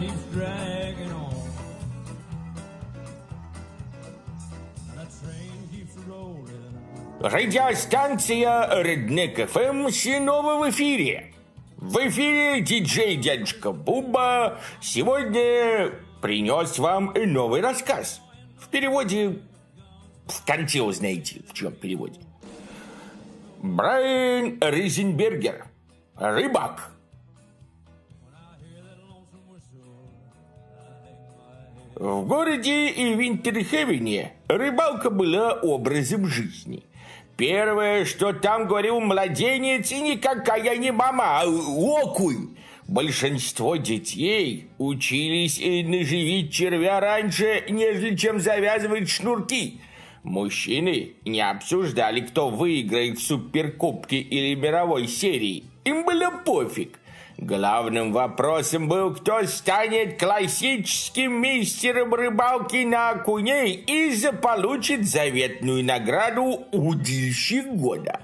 keeps dragging on. That train keeps rolling. Радиостанция Redneck FM снова в эфире. В эфире диджей дядюшка Буба сегодня принес вам новый рассказ. В переводе... В конце узнаете, в чем переводе. Брайан Ризенбергер. Рыбак. В городе Винтерхевене рыбалка была образом жизни. Первое, что там говорил младенец, и никакая не мама, а окунь. Большинство детей учились наживить червя раньше, нежели чем завязывать шнурки. Мужчины не обсуждали, кто выиграет в суперкубке или мировой серии. Им было пофиг. Главным вопросом был, кто станет классическим мистером рыбалки на окуней и заполучит заветную награду «Удильщик года».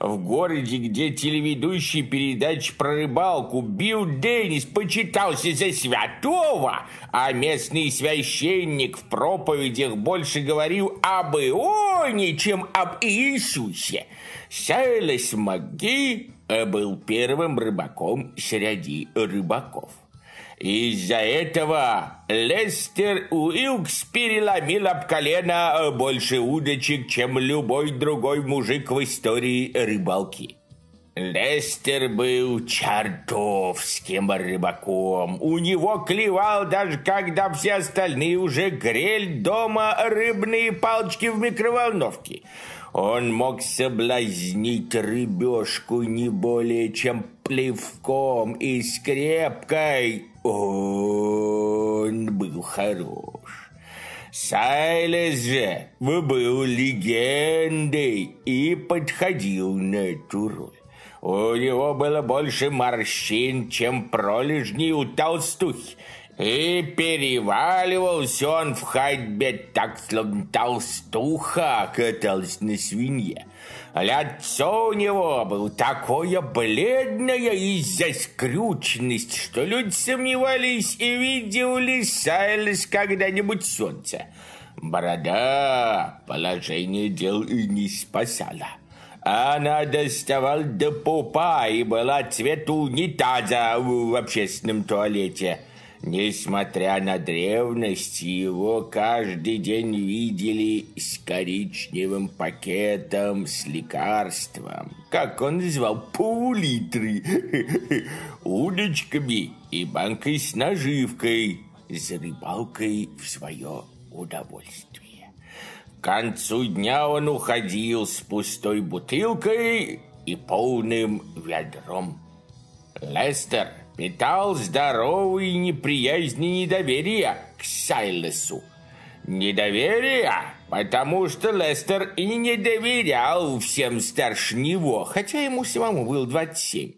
В городе, где телеведущий передач про рыбалку Билл Деннис почитался за святого, а местный священник в проповедях больше говорил об Ионе, чем об Иисусе, Сайлас Маги был первым рыбаком среди рыбаков. Из-за этого Лестер Уилкс переломил об колено больше удочек, чем любой другой мужик в истории рыбалки. Лестер был чертовским рыбаком. У него клевал даже когда все остальные уже грель дома рыбные палочки в микроволновке. Он мог соблазнить рыбешку не более чем плевком и скрепкой. Он был хорош. Сайлес же был легендой и подходил на эту роль. У него было больше морщин, чем пролежней у толстухи. И переваливался он в ходьбе так, словно толстуха каталась на свинье. Лицо у него было такое бледное из-за скрюченности, что люди сомневались, и видел ли когда-нибудь солнце. Борода положение дел и не спасала. Она доставала до пупа и была цвета унитаза в общественном туалете – Несмотря на древность, его каждый день видели с коричневым пакетом с лекарством, как он называл, пол-литры, удочками и банкой с наживкой, с рыбалкой в свое удовольствие. К концу дня он уходил с пустой бутылкой и полным ведром. Лестер питал здоровые неприязни и недоверие к Сайлесу. Недоверие, потому что Лестер и не доверял всем старше него, хотя ему самому было 27.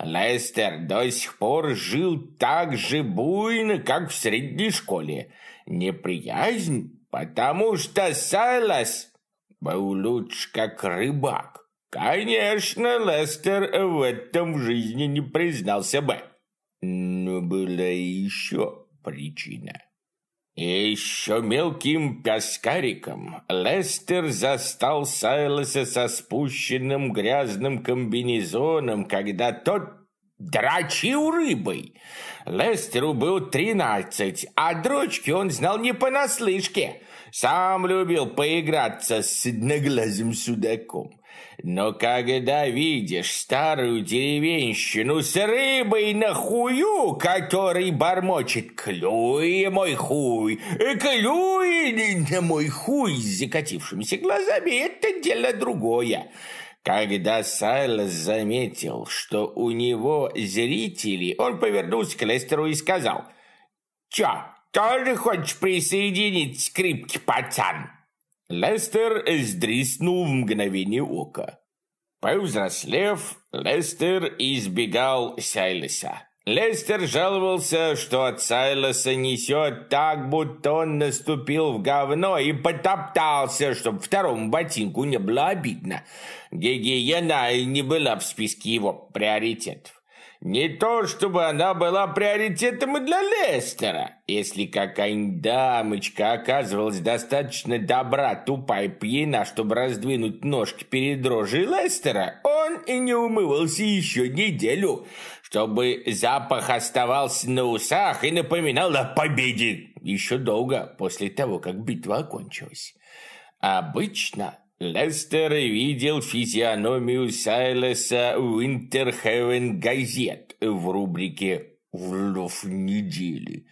Лестер до сих пор жил так же буйно, как в средней школе. Неприязнь, потому что Сайлес был лучше как рыбак. Конечно, Лестер в этом в жизни не признался бы. Но была еще причина. Еще мелким пескариком Лестер застал Сайлоса со спущенным грязным комбинезоном, когда тот дрочил рыбой. Лестеру был тринадцать, а дрочки он знал не понаслышке. Сам любил поиграться с одноглазым судаком. Но когда видишь старую деревенщину с рыбой на хую, который бормочет «Клюй, мой хуй! Клюй мой хуй!» с закатившимися глазами, это дело другое. Когда Сайлас заметил, что у него зрители, он повернулся к Лестеру и сказал «Чё, тоже хочешь присоединиться к рыбке, пацан?» Лестер сдриснул в мгновение ока. Повзрослев, Лестер избегал Сайлеса. Лестер жаловался, что от Сайлоса несет так, будто он наступил в говно и потоптался, чтобы второму ботинку не было обидно. Гигиена не была в списке его приоритетов. Не то, чтобы она была приоритетом и для Лестера. Если какая-нибудь дамочка оказывалась достаточно добра, тупая и пьяна, чтобы раздвинуть ножки перед рожей Лестера, он и не умывался еще неделю, чтобы запах оставался на усах и напоминал о победе еще долго после того, как битва окончилась. Обычно Лестер видел физиономию Сайлеса в Интерхевен газет в рубрике «Влов недели».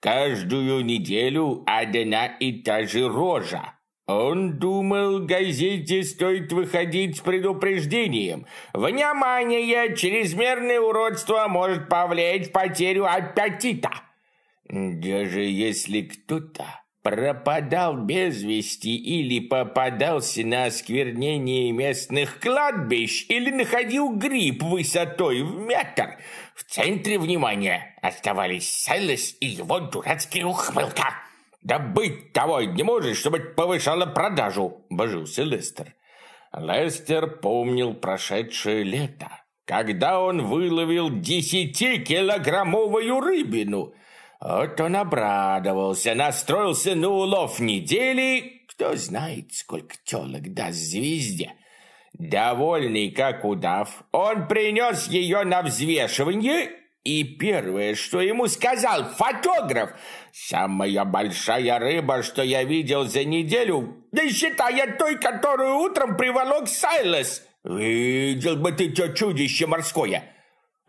Каждую неделю одна и та же рожа. Он думал, газете стоит выходить с предупреждением. Внимание, чрезмерное уродство может повлечь потерю аппетита. Даже если кто-то пропадал без вести или попадался на осквернение местных кладбищ или находил гриб высотой в метр, в центре внимания оставались Сайлес и его дурацкая ухмылка. «Да быть того не может, чтобы повышало продажу!» – божился Лестер. Лестер помнил прошедшее лето, когда он выловил десятикилограммовую рыбину – вот он обрадовался, настроился на улов недели, кто знает, сколько телок даст звезде. Довольный, как удав, он принес ее на взвешивание, и первое, что ему сказал фотограф, «Самая большая рыба, что я видел за неделю, да считая той, которую утром приволок Сайлес. Видел бы ты то чудище морское!»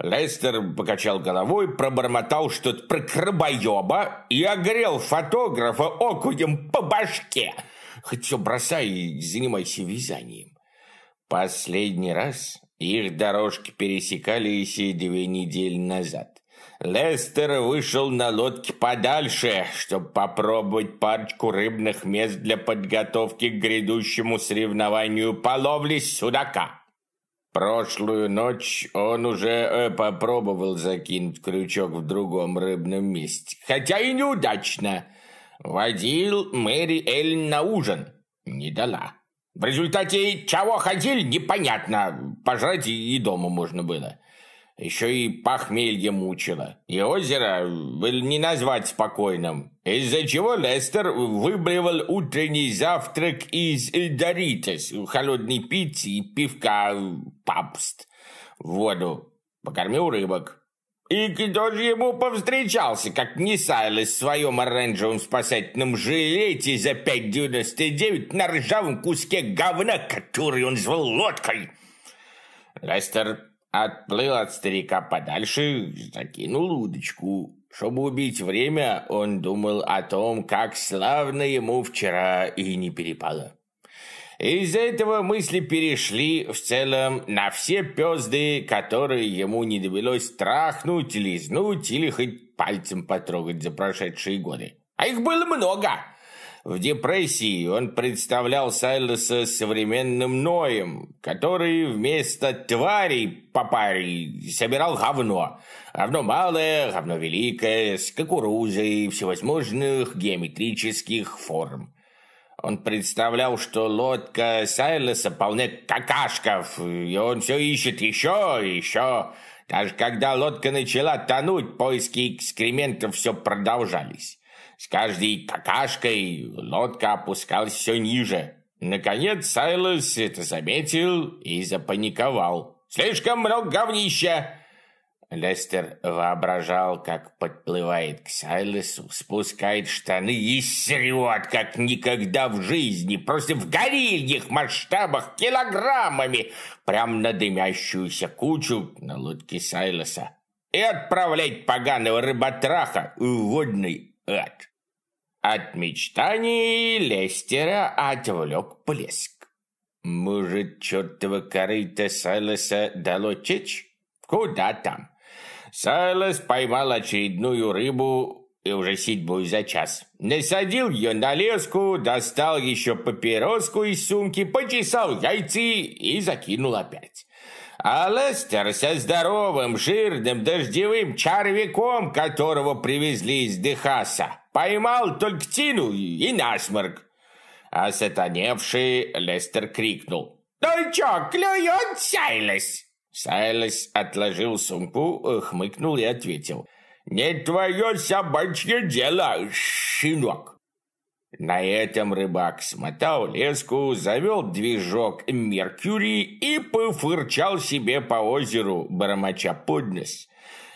Лестер покачал головой, пробормотал что-то про крабоеба и огрел фотографа окунем по башке. Хоть все бросай и занимайся вязанием. Последний раз их дорожки пересекались две недели назад. Лестер вышел на лодке подальше, чтобы попробовать парочку рыбных мест для подготовки к грядущему соревнованию по ловле судака. Прошлую ночь он уже э, попробовал закинуть крючок в другом рыбном месте, хотя и неудачно. Водил Мэри Эллен на ужин, не дала. В результате чего ходили, непонятно, пожрать и дома можно было еще и похмелье мучило. И озеро не назвать спокойным, из-за чего Лестер выбривал утренний завтрак из Доритес, холодной пиццы и пивка папст, в воду, покормил рыбок. И кто же ему повстречался, как не Сайлес в своем оранжевом спасательном жилете за 5,99 на ржавом куске говна, который он звал лодкой? Лестер Отплыл от старика подальше, закинул удочку. Чтобы убить время, он думал о том, как славно ему вчера и не перепало. Из-за этого мысли перешли в целом на все пезды, которые ему не довелось трахнуть, лизнуть или хоть пальцем потрогать за прошедшие годы. А их было много. В депрессии он представлял Сайлоса современным Ноем, который вместо тварей по паре собирал говно. Говно малое, говно великое, с кукурузой всевозможных геометрических форм. Он представлял, что лодка Сайлоса полна какашков, и он все ищет еще и еще. Даже когда лодка начала тонуть, поиски экскрементов все продолжались. С каждой какашкой лодка опускалась все ниже. Наконец Сайлос это заметил и запаниковал. «Слишком много говнища!» Лестер воображал, как подплывает к Сайлосу, спускает штаны и срет, как никогда в жизни, просто в горильих масштабах, килограммами, прям на дымящуюся кучу на лодке Сайлоса и отправлять поганого рыботраха в водный ад. От мечтаний Лестера отвлек блеск. Может, чертова корыто Сайлоса дало течь? Куда там? Сайлос поймал очередную рыбу и уже седьмую за час. Насадил ее на леску, достал еще папироску из сумки, почесал яйцы и закинул опять. А Лестер со здоровым, жирным, дождевым червяком, которого привезли из Дехаса, поймал только тину и насморк. А сатаневший Лестер крикнул. «Ну чё, клюет Сайлес?» Сайлес отложил сумку, хмыкнул и ответил. «Не твое собачье дело, щенок!» На этом рыбак смотал леску, завел движок Меркьюри и пофырчал себе по озеру, бормоча под.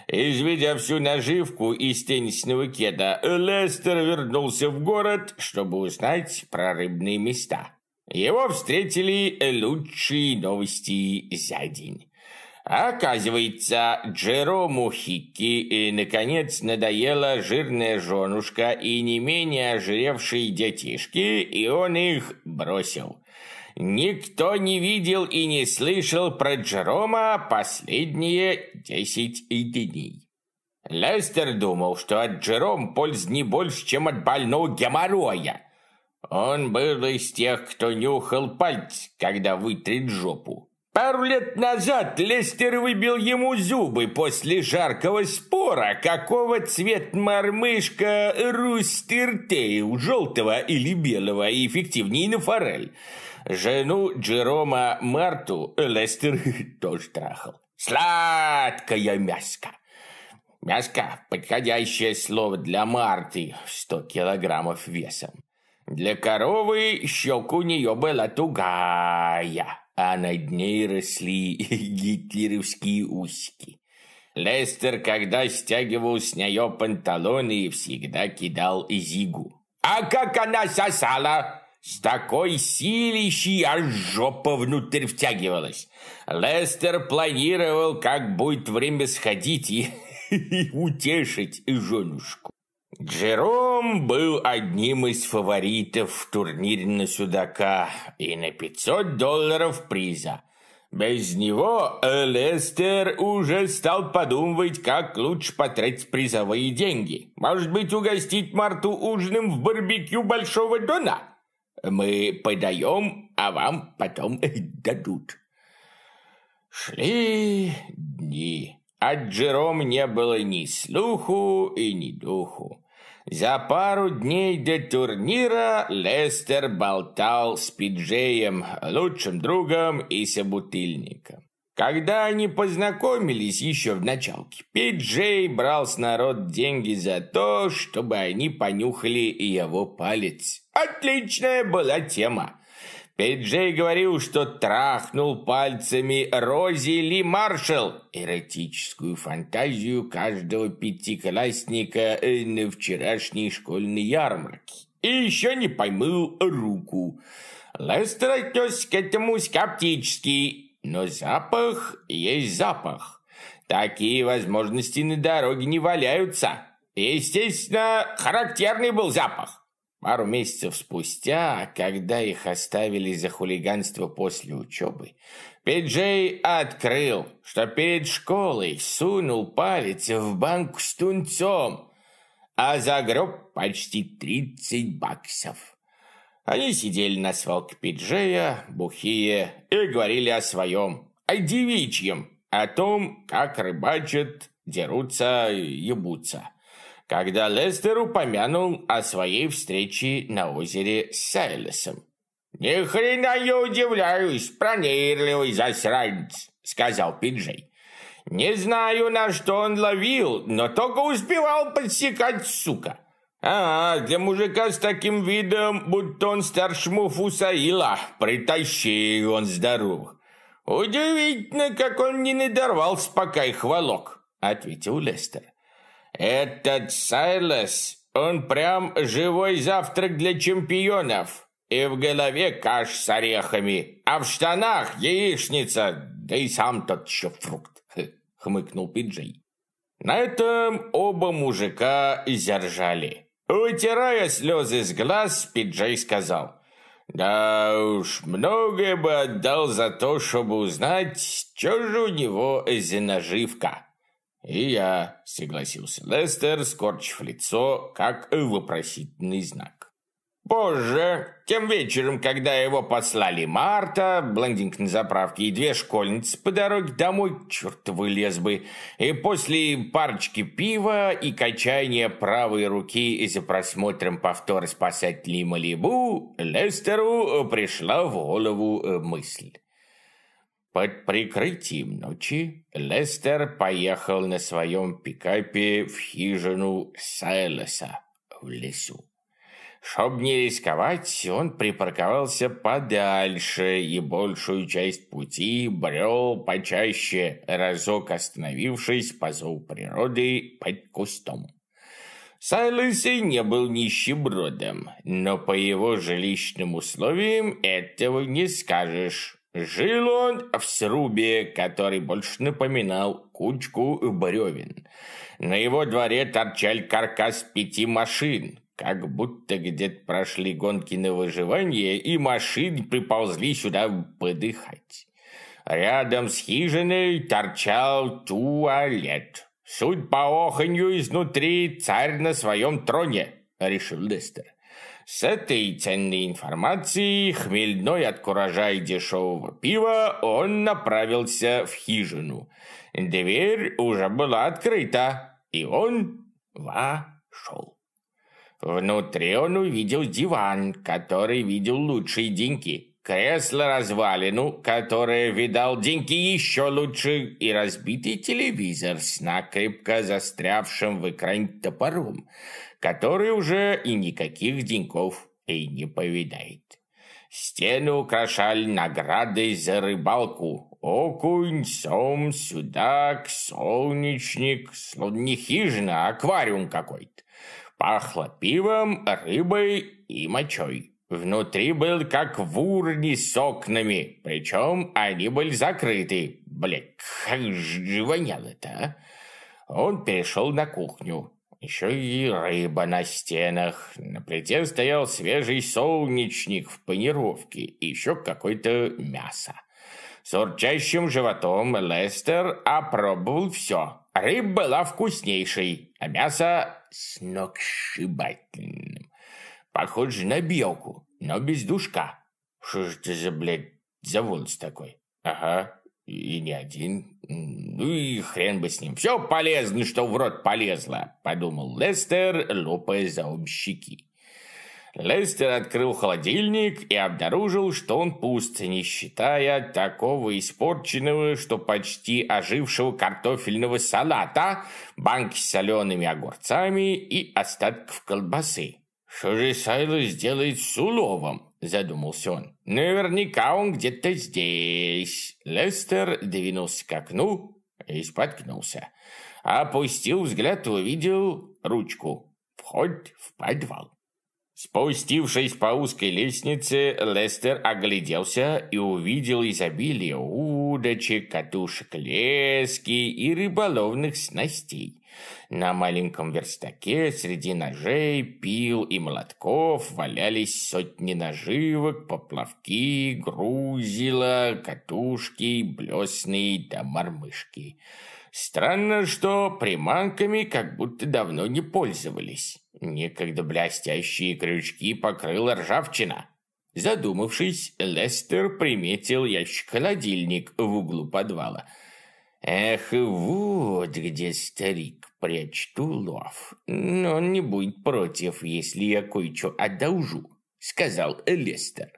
Изведя всю наживку из теннисного кеда, Лестер вернулся в город, чтобы узнать про рыбные места. Его встретили лучшие новости за день. Оказывается, Джерому Хикки наконец надоела жирная женушка и не менее ожиревшие детишки, и он их бросил. Никто не видел и не слышал про Джерома последние десять дней. Лестер думал, что от Джером пользы не больше, чем от больного геморроя. Он был из тех, кто нюхал пальцы, когда вытрет жопу. Пару лет назад Лестер выбил ему зубы после жаркого спора, какого цвет мормышка Рустертейл, желтого или белого, и эффективнее на форель. Жену Джерома Марту Лестер тоже трахал. Сладкая мяска. Мяска – подходящее слово для Марты, 100 килограммов весом. Для коровы щелка у нее была тугая а над ней росли гитлеровские усики. Лестер, когда стягивал с нее панталоны, всегда кидал зигу. А как она сосала! С такой силищей аж жопа внутрь втягивалась. Лестер планировал, как будет время сходить и утешить женушку. Джером был одним из фаворитов в турнире на Судака и на 500 долларов приза. Без него Лестер уже стал подумывать, как лучше потратить призовые деньги. Может быть, угостить Марту ужином в барбекю Большого Дона? Мы подаем, а вам потом дадут. Шли дни. От Джером не было ни слуху и ни духу. За пару дней до турнира Лестер болтал с Пиджеем, лучшим другом и собутыльником. Когда они познакомились еще в началке, Пиджей брал с народ деньги за то, чтобы они понюхали его палец. Отличная была тема. Пиджей говорил, что трахнул пальцами Рози Ли Маршалл, эротическую фантазию каждого пятиклассника на вчерашней школьной ярмарке. И еще не поймыл руку. Лестер отнесся к этому скептически, но запах есть запах. Такие возможности на дороге не валяются. Естественно, характерный был запах. Пару месяцев спустя, когда их оставили за хулиганство после учебы, Пиджей открыл, что перед школой сунул палец в банк с тунцом, а загреб почти 30 баксов. Они сидели на свалке Пиджея, бухие, и говорили о своем, о девичьем, о том, как рыбачат, дерутся, ебутся когда Лестер упомянул о своей встрече на озере с Сайлесом. «Ни хрена я удивляюсь, пронырливый засранец», — сказал Пиджей. «Не знаю, на что он ловил, но только успевал подсекать, сука. А, для мужика с таким видом, будто он старшему Фусаила, притащи он здоров. Удивительно, как он не надорвался, пока их волок», — ответил Лестер. Этот Сайлас, он прям живой завтрак для чемпионов. И в голове каш с орехами, а в штанах яичница, да и сам тот еще фрукт, хмыкнул Пиджей. На этом оба мужика заржали. Утирая слезы с глаз, Пиджей сказал, «Да уж, многое бы отдал за то, чтобы узнать, что же у него за наживка». «И я», — согласился Лестер, скорчив лицо, как вопросительный знак. Позже, тем вечером, когда его послали Марта, блондинка на заправке и две школьницы по дороге домой, чертовы лесбы, и после парочки пива и качания правой руки за просмотром повтора спасателей Малибу, Лестеру пришла в голову мысль. Под прикрытием ночи Лестер поехал на своем пикапе в хижину Сайлоса в лесу. Чтоб не рисковать, он припарковался подальше и большую часть пути брел почаще, разок остановившись по зову природы под кустом. Сайлос не был нищебродом, но по его жилищным условиям этого не скажешь. Жил он в срубе, который больше напоминал кучку бревен. На его дворе торчали каркас пяти машин, как будто где-то прошли гонки на выживание, и машины приползли сюда подыхать. Рядом с хижиной торчал туалет. Суть по оханью изнутри царь на своем троне, решил Лестер. С этой ценной информацией, хмельной от куража и дешевого пива, он направился в хижину. Дверь уже была открыта, и он вошел. Внутри он увидел диван, который видел лучшие деньги, кресло-развалину, которое видал деньги еще лучше, и разбитый телевизор с накрепко застрявшим в экране топором, который уже и никаких деньков и не повидает. Стены украшали награды за рыбалку. Окунь, сом, судак, солнечник, словно не хижина, а аквариум какой-то. Пахло пивом, рыбой и мочой. Внутри был как в урне с окнами, причем они были закрыты. Блядь, как же воняло-то, а? Он перешел на кухню. Еще и рыба на стенах. На плите стоял свежий солнечник в панировке и еще какое-то мясо. С урчащим животом Лестер опробовал все. Рыба была вкуснейшей, а мясо сногсшибательным. Похоже на белку, но без душка. Что же это за, блядь, за волос такой? Ага, и не один. Ну и хрен бы с ним. Все полезно, что в рот полезло, подумал Лестер, лопая за щеки. Лестер открыл холодильник и обнаружил, что он пуст, не считая такого испорченного, что почти ожившего картофельного салата, банки с солеными огурцами и остатков колбасы. «Что же Сайлос делает с уловом?» – задумался он. «Наверняка он где-то здесь». Лестер двинулся к окну и споткнулся. Опустил взгляд и увидел ручку. Вход в подвал. Спустившись по узкой лестнице, Лестер огляделся и увидел изобилие удочек, катушек лески и рыболовных снастей. На маленьком верстаке среди ножей, пил и молотков валялись сотни наживок, поплавки, грузила, катушки, блесны да мормышки. Странно, что приманками как будто давно не пользовались. Некогда блестящие крючки покрыла ржавчина. Задумавшись, Лестер приметил ящик-холодильник в углу подвала. Эх, вот где старик прячет улов. Но он не будет против, если я кое-что одолжу, сказал Лестер.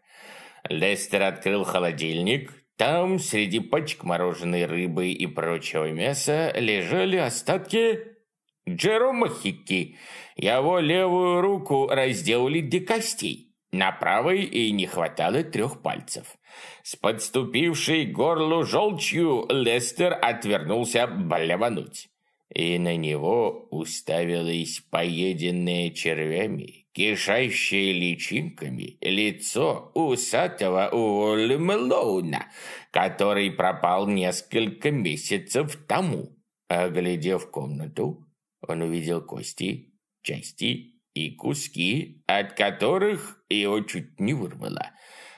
Лестер открыл холодильник. Там, среди пачек мороженой рыбы и прочего мяса, лежали остатки Джерома Хикки, его левую руку разделали до костей. На правой и не хватало трех пальцев. С подступившей горлу желчью Лестер отвернулся блевануть. И на него уставилось поеденное червями, кишащее личинками, лицо усатого Уоллемелоуна, который пропал несколько месяцев тому. Оглядев комнату, он увидел кости, части и куски, от которых его чуть не вырвало.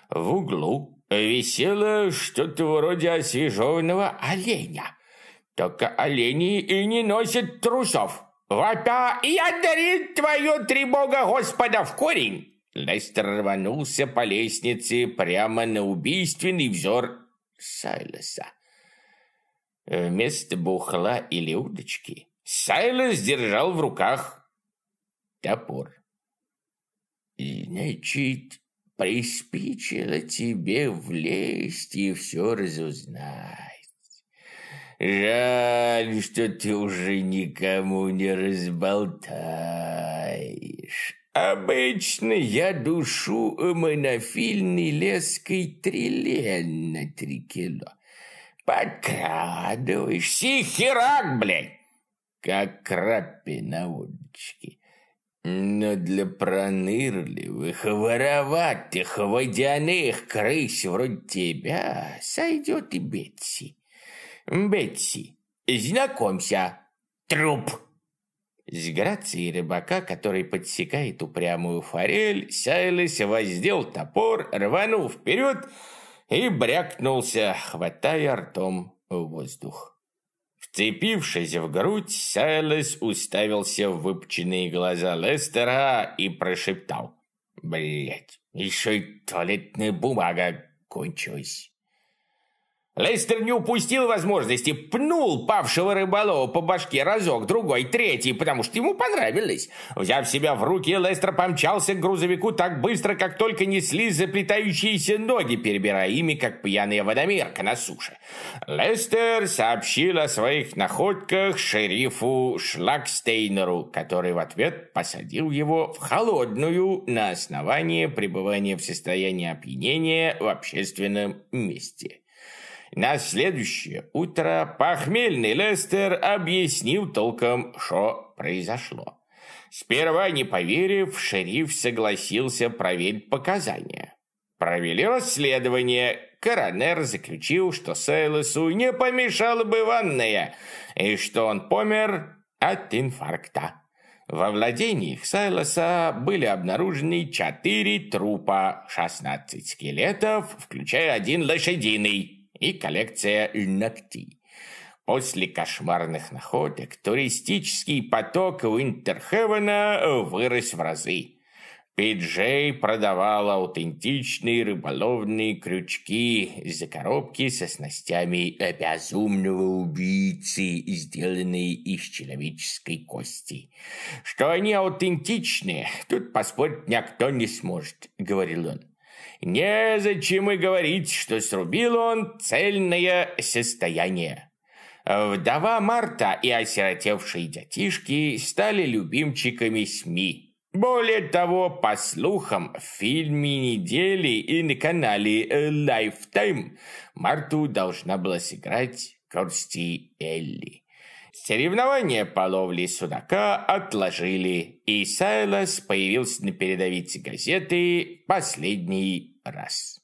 В углу висело что-то вроде освежеванного оленя. Только олени и не носят трусов. Вопя, я дарит твою тревога Господа в корень. Лестер рванулся по лестнице прямо на убийственный взор Сайлоса. Вместо бухла или удочки Сайлос держал в руках топор. «Значит, приспичило тебе влезть и все разузнать. Жаль, что ты уже никому не разболтаешь. Обычно я душу монофильный леской трилен на три кило. Подкрадываешься и херак, блядь, как крапи на удочке. Но для пронырливых, вороватых, водяных крыс вроде тебя сойдет и Бетси. Бетси, знакомься, труп. С грацией рыбака, который подсекает упрямую форель, Сайлес воздел топор, рванул вперед и брякнулся, хватая ртом воздух. Вцепившись в грудь, Сайлес уставился в выпученные глаза Лестера и прошептал. «Блядь, еще и туалетная бумага кончилась». Лестер не упустил возможности, пнул павшего рыболова по башке разок, другой, третий, потому что ему понравилось. Взяв себя в руки, Лестер помчался к грузовику так быстро, как только несли заплетающиеся ноги, перебирая ими, как пьяная водомерка на суше. Лестер сообщил о своих находках шерифу Шлагстейнеру, который в ответ посадил его в холодную на основании пребывания в состоянии опьянения в общественном месте. На следующее утро похмельный Лестер объяснил толком, что произошло. Сперва не поверив, шериф согласился проверить показания. Провели расследование. Коронер заключил, что Сейлосу не помешала бы ванная, и что он помер от инфаркта. Во владениях Сайлоса были обнаружены четыре трупа, 16 скелетов, включая один лошадиный, и коллекция ногтей. После кошмарных находок туристический поток Уинтерхевена вырос в разы. Пиджей продавал аутентичные рыболовные крючки за коробки со снастями безумного убийцы, сделанные из человеческой кости. Что они аутентичные, тут поспорить никто не сможет, говорил он. Незачем и говорить, что срубил он цельное состояние. Вдова Марта и осиротевшие детишки стали любимчиками СМИ. Более того, по слухам, в фильме недели и на канале Lifetime Марту должна была сыграть Корсти Элли. Соревнования по ловле судака отложили, и Сайлас появился на передовице газеты последний раз.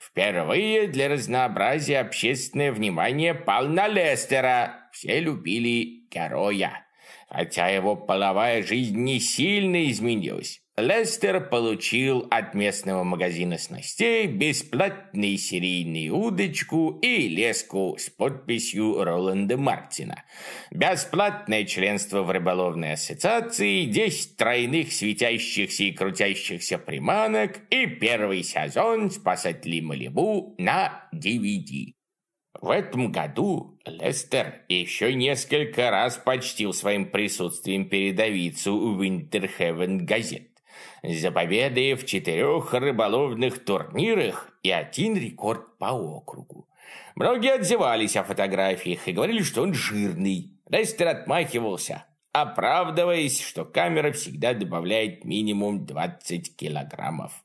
Впервые для разнообразия общественное внимание пал на Лестера. Все любили героя. Хотя его половая жизнь не сильно изменилась. Лестер получил от местного магазина снастей бесплатный серийный удочку и леску с подписью Роланда Мартина. Бесплатное членство в рыболовной ассоциации, 10 тройных светящихся и крутящихся приманок и первый сезон «Спасатели Малибу» на DVD. В этом году Лестер еще несколько раз почтил своим присутствием передовицу Винтерхевен газет за победы в четырех рыболовных турнирах и один рекорд по округу. Многие отзывались о фотографиях и говорили, что он жирный. Лестер отмахивался, оправдываясь, что камера всегда добавляет минимум 20 килограммов.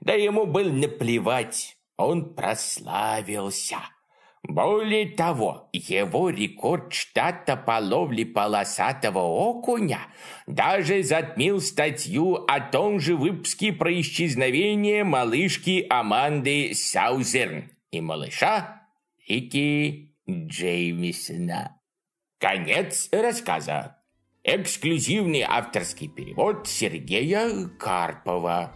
Да ему было наплевать, он прославился. Более того, его рекорд штата по ловле полосатого окуня даже затмил статью о том же выпуске про исчезновение малышки Аманды Саузерн и малыша Рики Джеймисона. Конец рассказа. Эксклюзивный авторский перевод Сергея Карпова.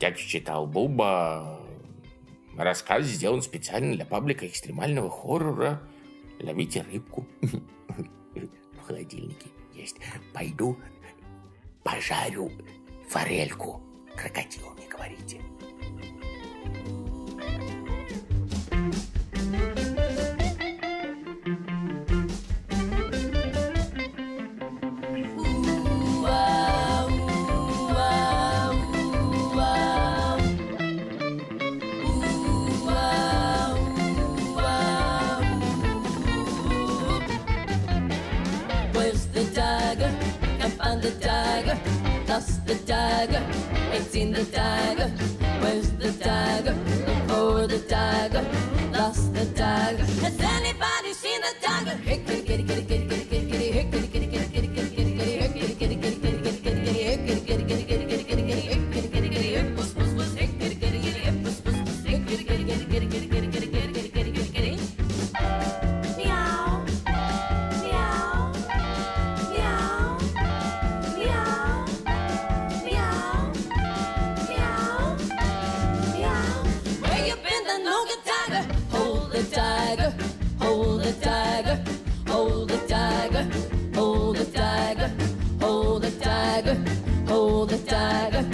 Текст читал Буба Рассказ сделан специально для паблика экстремального хоррора. Ловите рыбку. В холодильнике есть. Пойду пожарю форельку. Крокодил, не говорите. thank you found the dagger, lost the dagger, it's in the dagger. Where's the dagger? Look for the dagger, lost the dagger. Has anybody side.